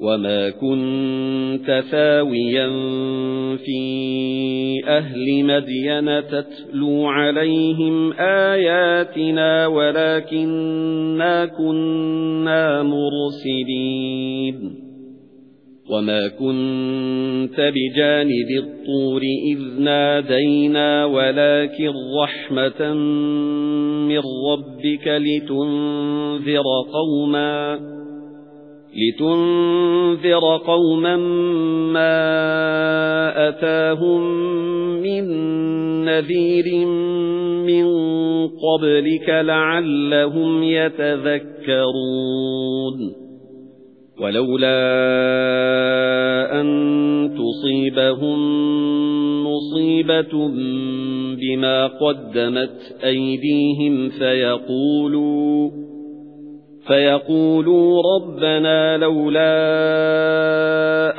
وَمَا كُنتَ ثَاوِيًا فِي أَهْلِ مَدْيَنَ تَتْلُو عَلَيْهِمْ آيَاتِنَا وَلَكِنَّا كُنَّا مُرْسِلِينَ وَمَا كُنتَ بِجَانِبِ الطُّورِ إِذْ نَادَيْنَا وَلَكِنْ رَحْمَةً مِنْ رَبِّكَ لِتُنْذِرَ قَوْمًا لِتُنذِرَ قَوْمًا مَا أَتَاهُم مِّن نَّذِيرٍ مِّن قَبْلِكَ لَعَلَّهُمْ يَتَذَكَّرُونَ. وَلَوْلَا أَن تُصِيبَهُم مُّصِيبَةٌ بِمَا قَدَّمَتْ أَيْدِيهِمْ فَيَقُولُوا فَيَقُولُوا رَبَّنَا لَوْلَا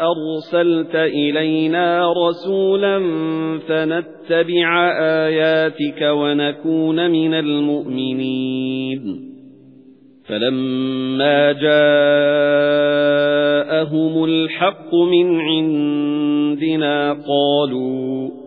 أَرْسَلْتَ إِلَيْنَا رَسُولًا فَنَتَّبِعَ آيَاتِكَ وَنَكُونَ مِنَ الْمُؤْمِنِينَ. فَلَمَّا جَاءَهُمُ الْحَقُّ مِنْ عِندِنَا قَالُوا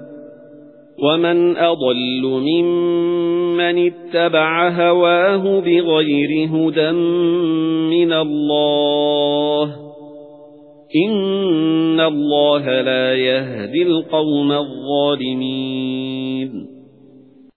وَمَنْ أَضَلُّ مِمَّنِ اتَّبَعَ هَوَاهُ بِغَيْرِ هُدًى مِنَ اللَّهِ إِنَّ اللَّهَ لَا يَهْدِي الْقَوْمَ الظَّالِمِينَ